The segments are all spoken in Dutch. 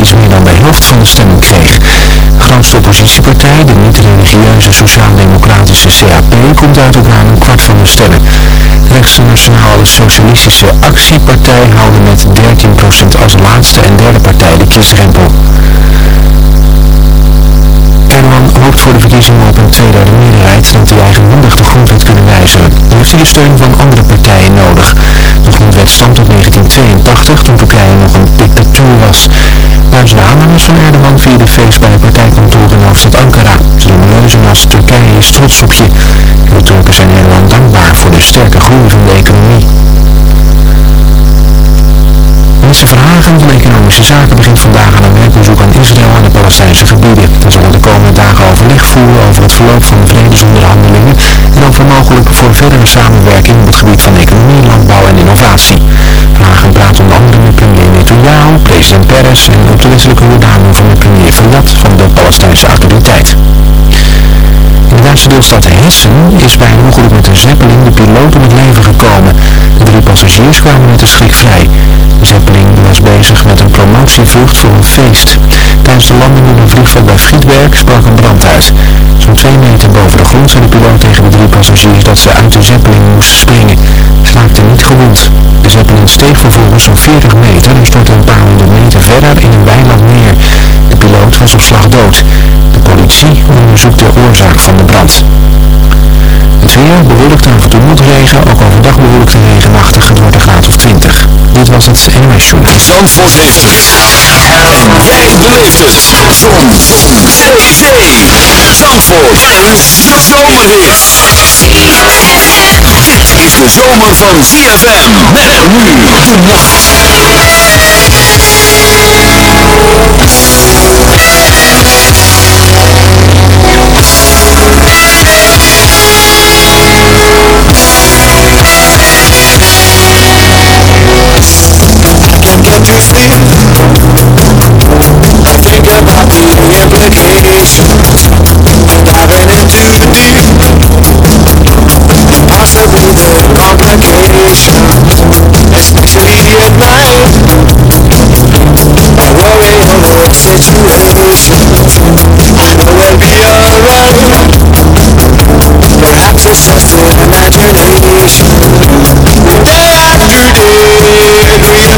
iets meer dan de helft van de stemmen kreeg. De grootste oppositiepartij, de niet-religieuze sociaal-democratische CAP, komt uit op ruim een kwart van de stemmen. De rechtse Nationale Socialistische Actiepartij haalde met 13% als laatste en derde partij de kiesrempel. Erdogan hoopt voor de verkiezingen op een tweederde meerderheid dat hij eigenhandig de grondwet kunnen wijzigen. Nu heeft hij de steun van andere partijen nodig. De grondwet stamt uit 1982 toen Turkije nog een dictatuur was. Tijdens de aanhangers van Erdogan vierden feest bij het partijkantoor in hoofdstad Ankara. Ze doen leuzen als Turkije is trots op je. De Turken zijn Erdogan dankbaar voor de sterke groei van de economie. Minister Verhagen van Economische Zaken begint vandaag aan een werkbezoek aan Israël en de Palestijnse gebieden. Hij zal de komende dagen overleg voeren over het verloop van de vredesonderhandelingen en over mogelijk voor verdere samenwerking op het gebied van economie, landbouw en innovatie. Verhagen praat onder andere met premier Netanyahu, president Peres en op de wisselijke van de premier Fayyad van de Palestijnse autoriteit. In de Duitse deelstaat Hessen is bij een ongeluk met een Zeppelin de piloot om het leven gekomen. De drie passagiers kwamen met de schrik vrij. De Zeppelin was bezig met een promotievlucht voor een feest. Tijdens de landing op een vliegveld bij Friedberg sprak een brand uit. Zo'n twee meter boven de grond zei de piloot tegen de drie passagiers dat ze uit de Zeppelin moesten springen. Ze raakten niet gewond. De Zeppelin steeg vervolgens zo'n 40 meter en stortte een paar honderd meter verder in een weiland neer. De piloot was op slag dood. De politie onderzoekt de oorzaak van brand. Het weer bewolkt en af en toe ook overdag bewolkt en regenachtig, het wordt een graad of 20. Dit was het NOS Journal. Zandvoort heeft het. En jij beleeft het. Zon. Zee. Zee. Zandvoort. Een zomerhit. Dit is de zomer van ZFM. Met nu de nacht. It's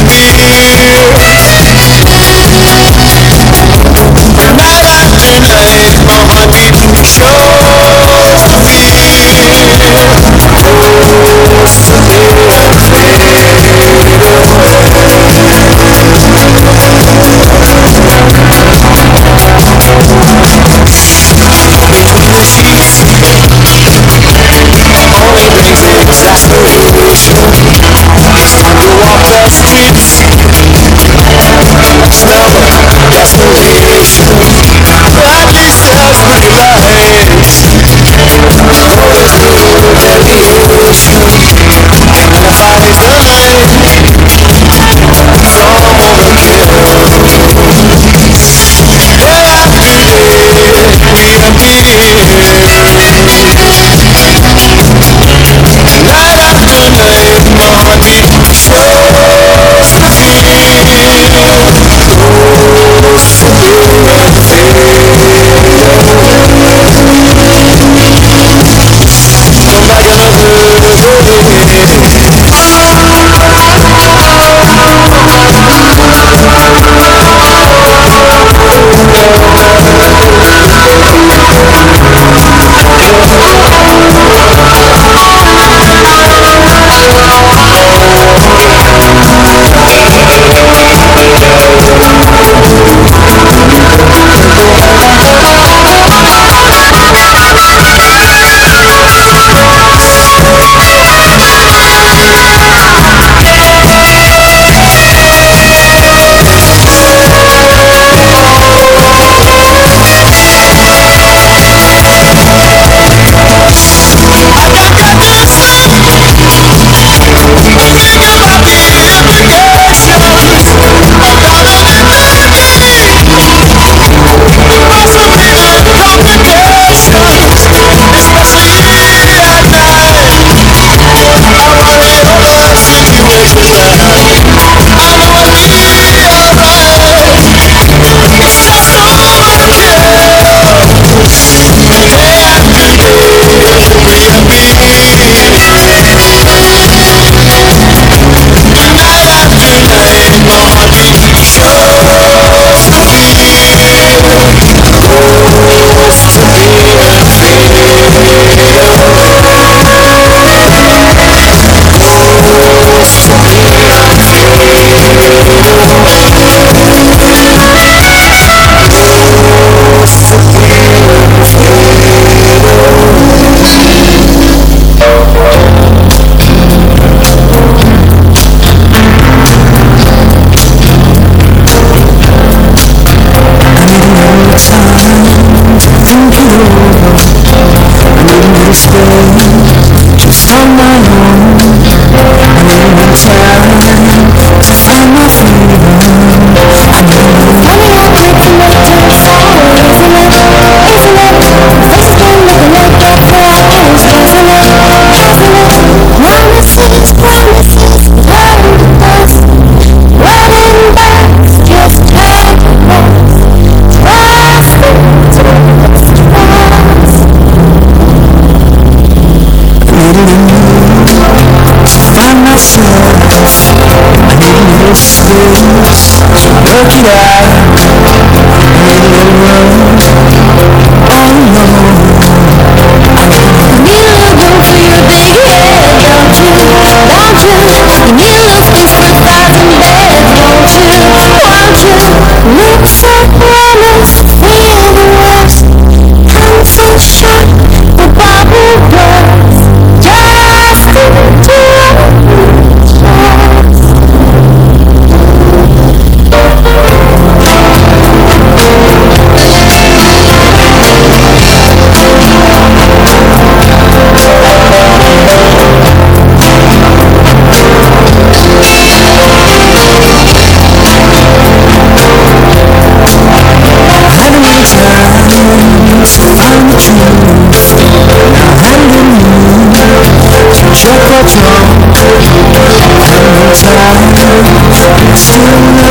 what's wrong I don't need time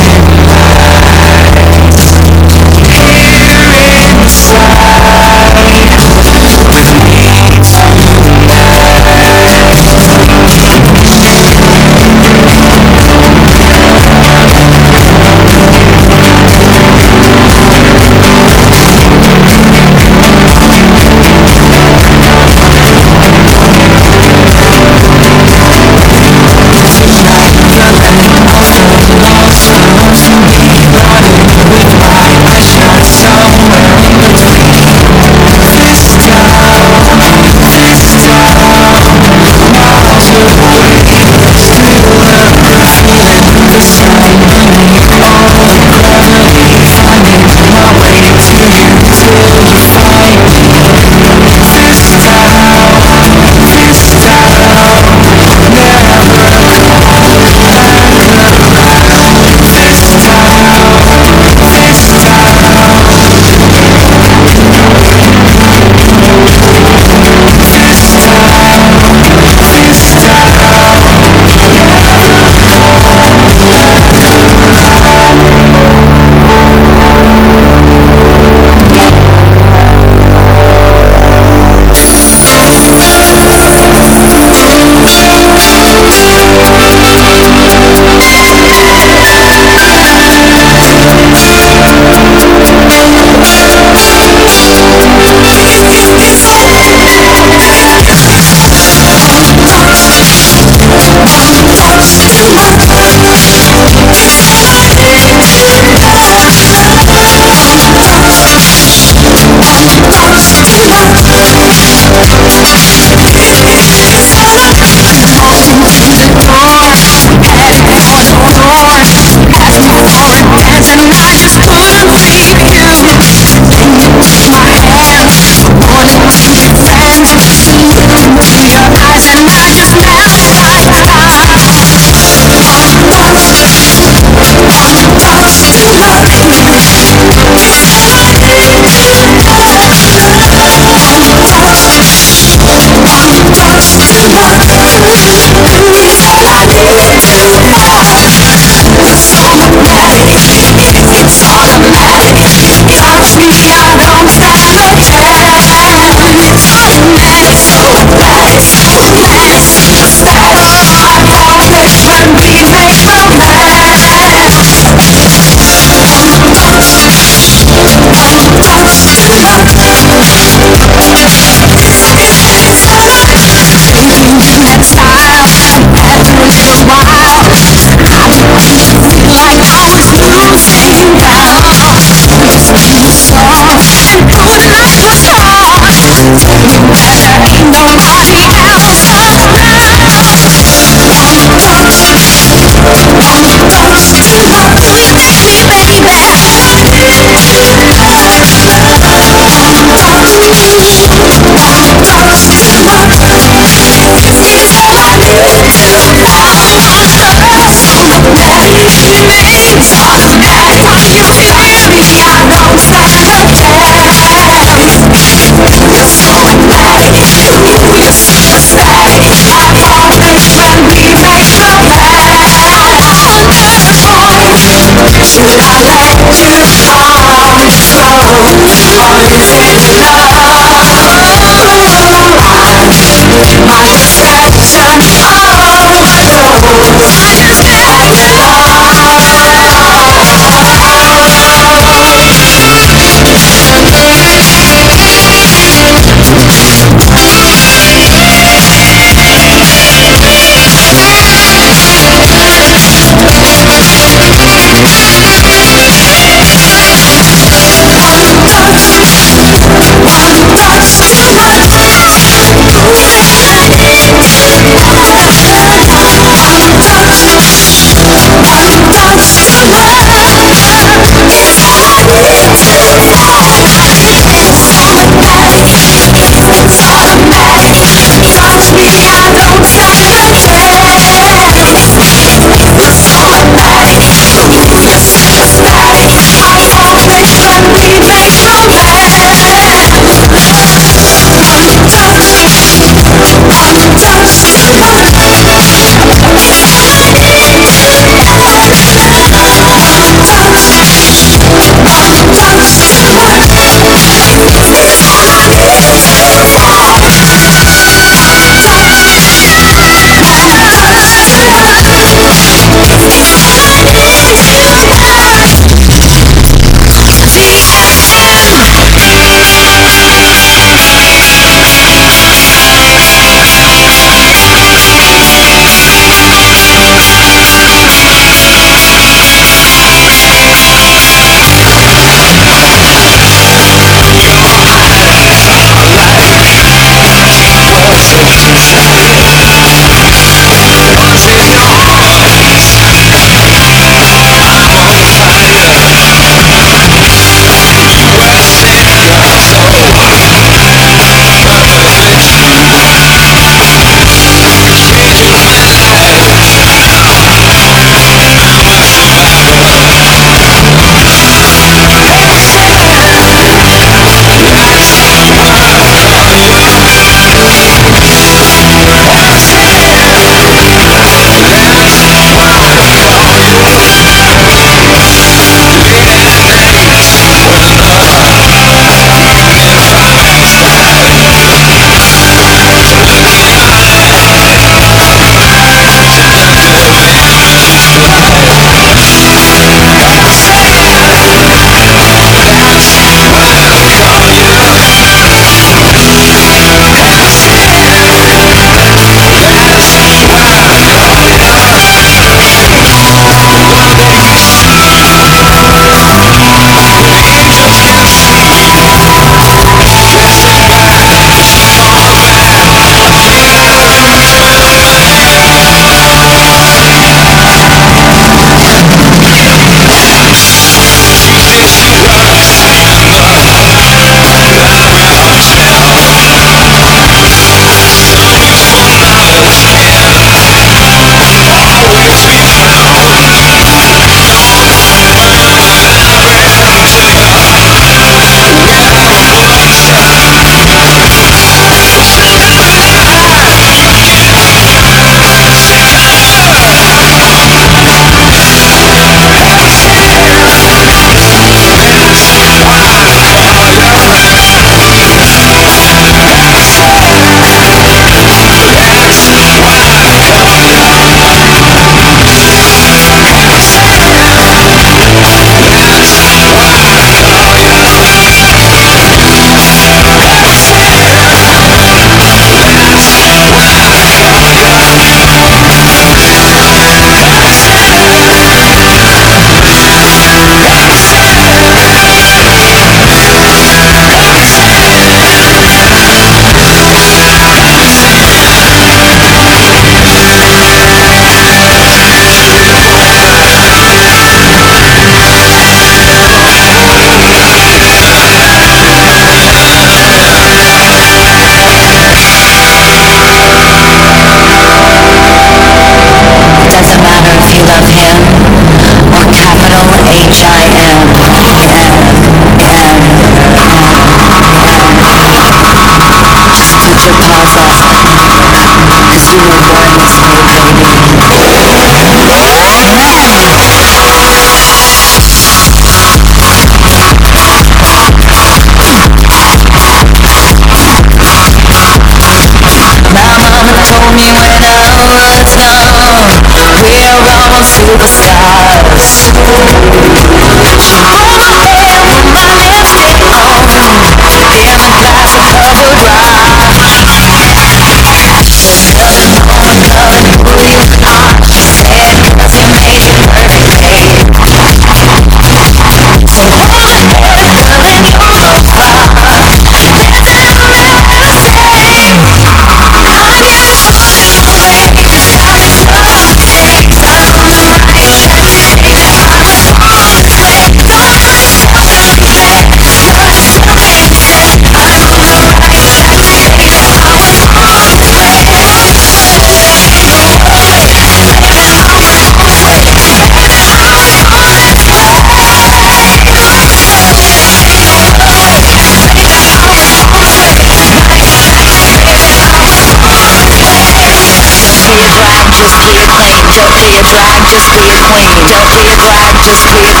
Split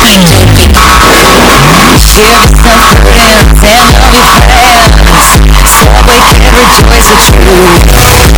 queens and then be it pop some friends and love your friends So we can rejoice with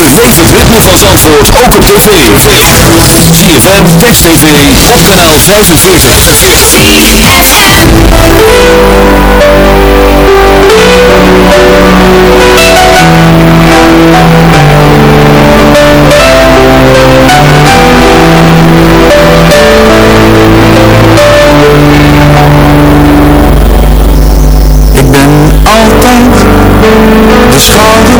Beleef het ritme van Zandvoort ook op tv. ZFM, Text TV, op kanaal 45. Ik ben altijd de schouder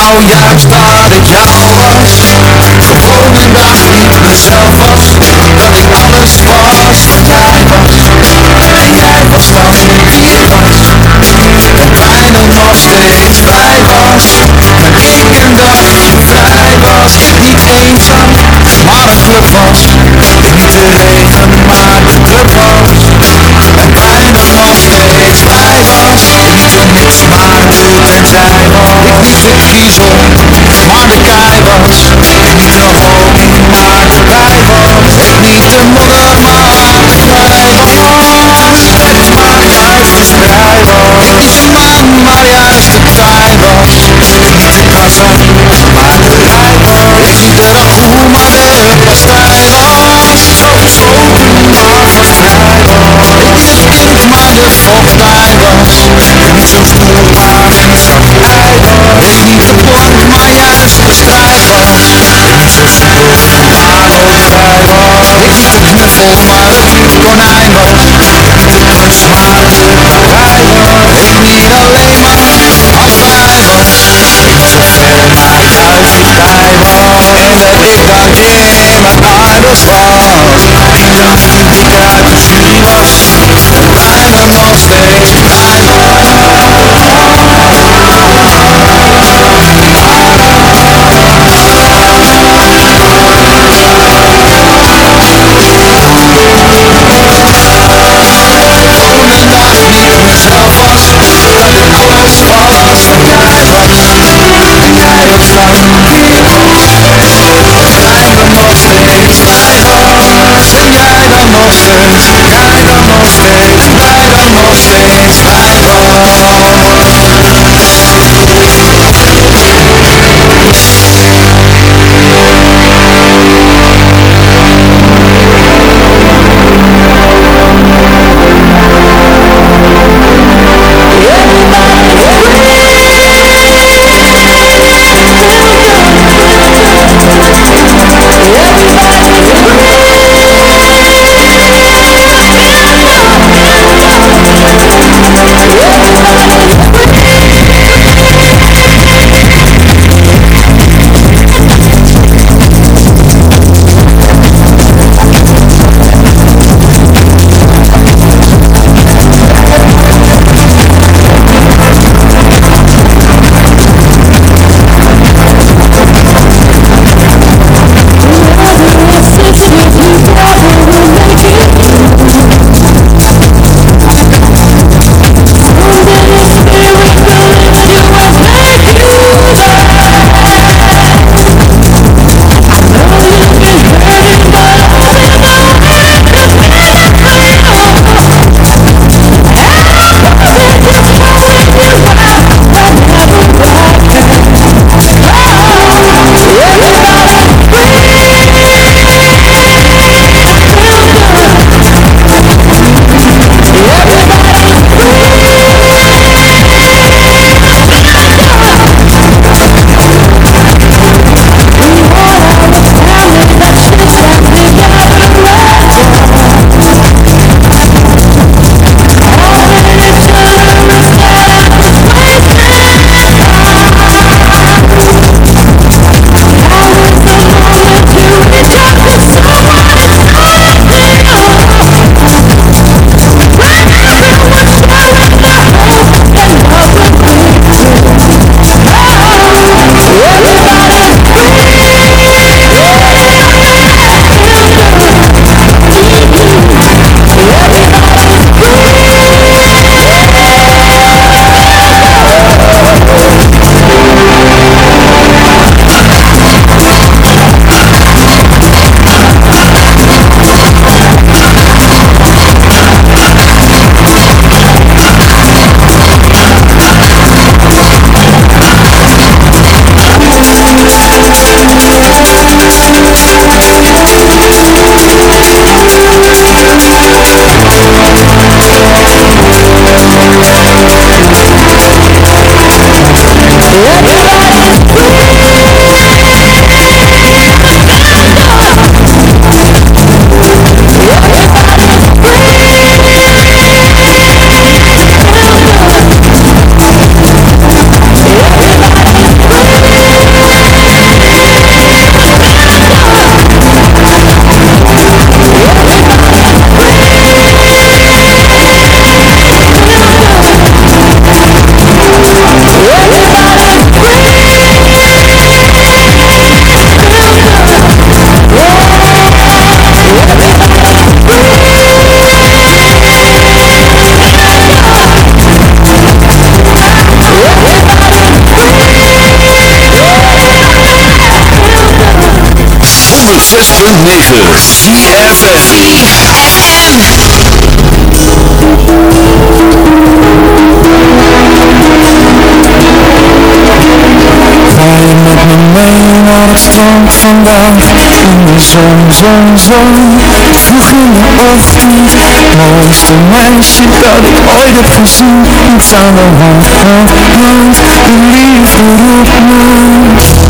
Paulo e Rádio 106.9 strand vandaag In de zon, zon, zon Vroeg in de ochtend Mooiste meisje dat ik ooit heb gezien Iets aan de hand, hand, hand De liefde roept me.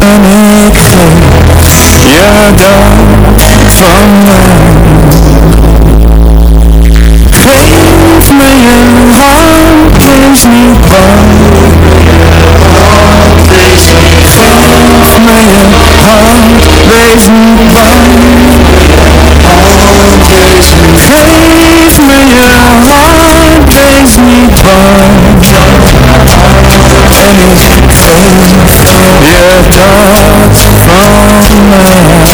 En ik geef je dat van mij Geef me je hand, is niet bang Geef me je hand, wees niet touch from man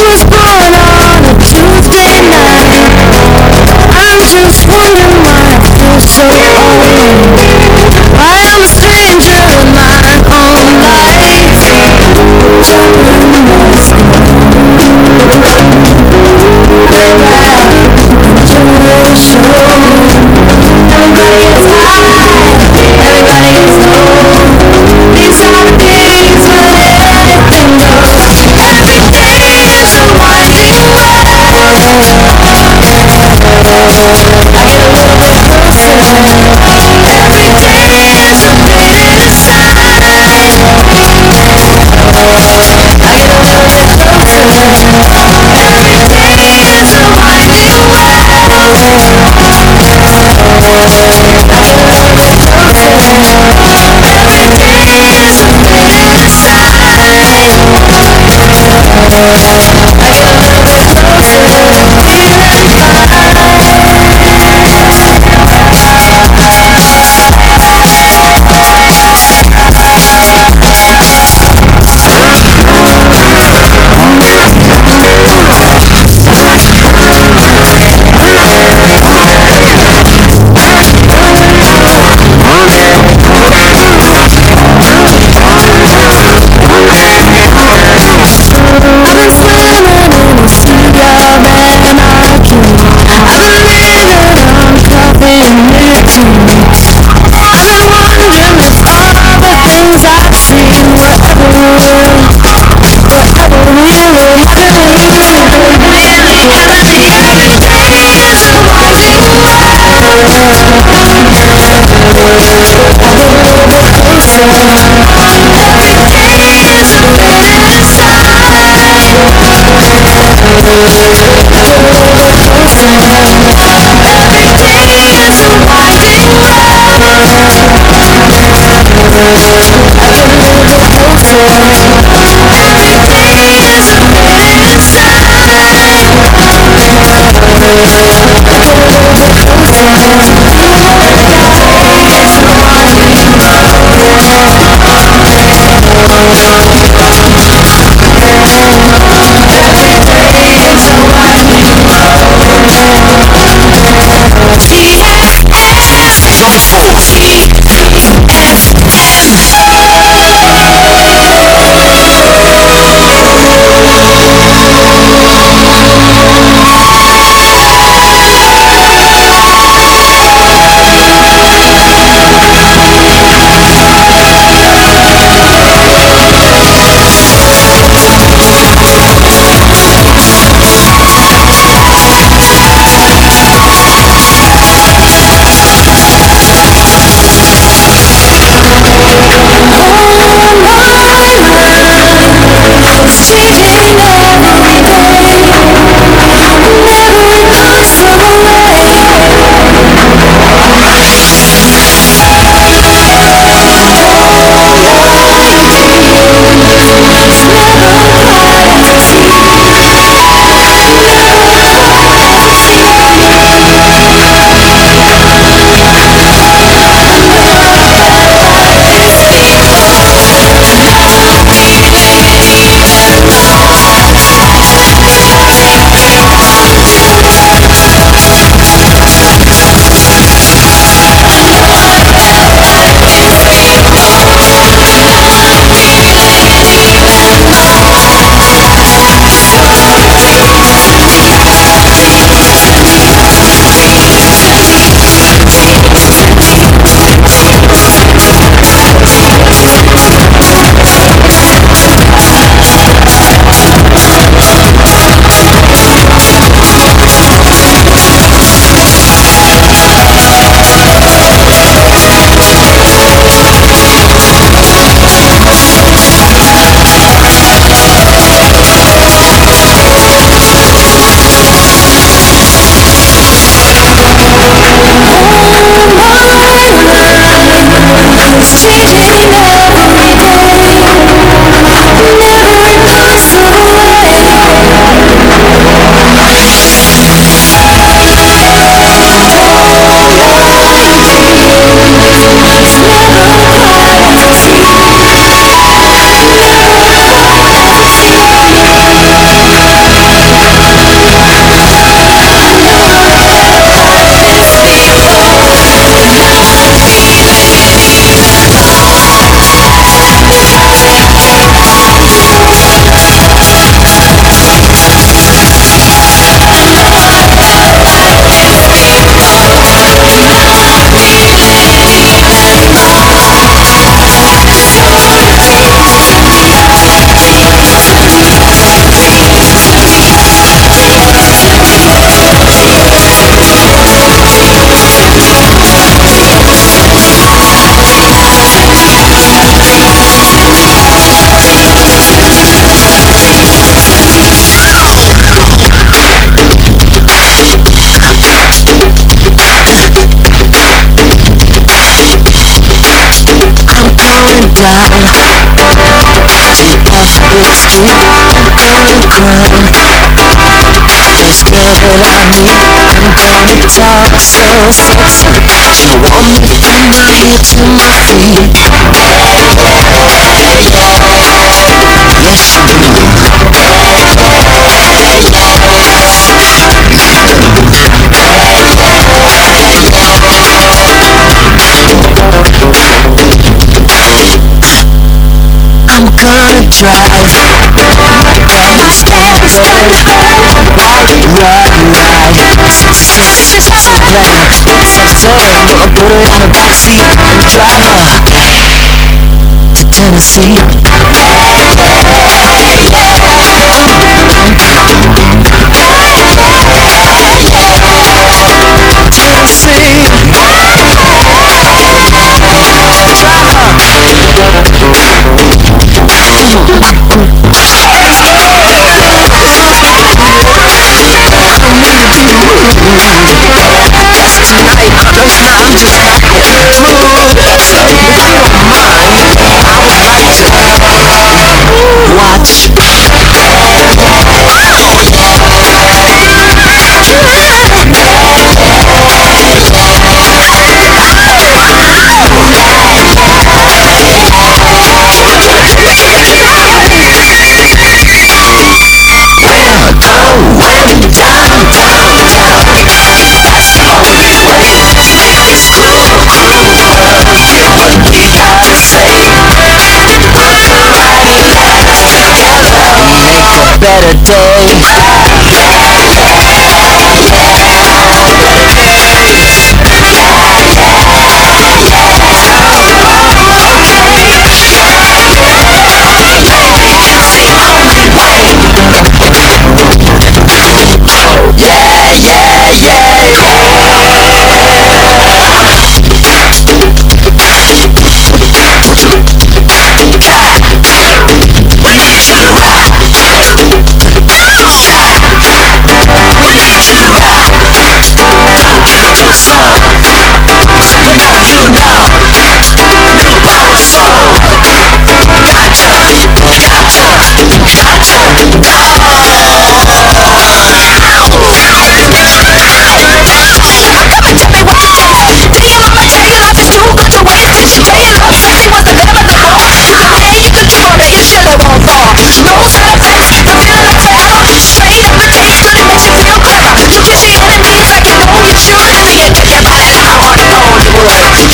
was born on? A Tuesday night I'm just wondering why I feel so alone Why I'm a stranger in my own life. Jumping off the moon Generation Nobody Yeah, yeah. sounds so sweet You want me to bring my ear to my feet Yes, you do I'm gonna drive. Down the gonna the right Drugs, love, a boy in the backseat, drama to Tennessee.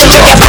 Rock.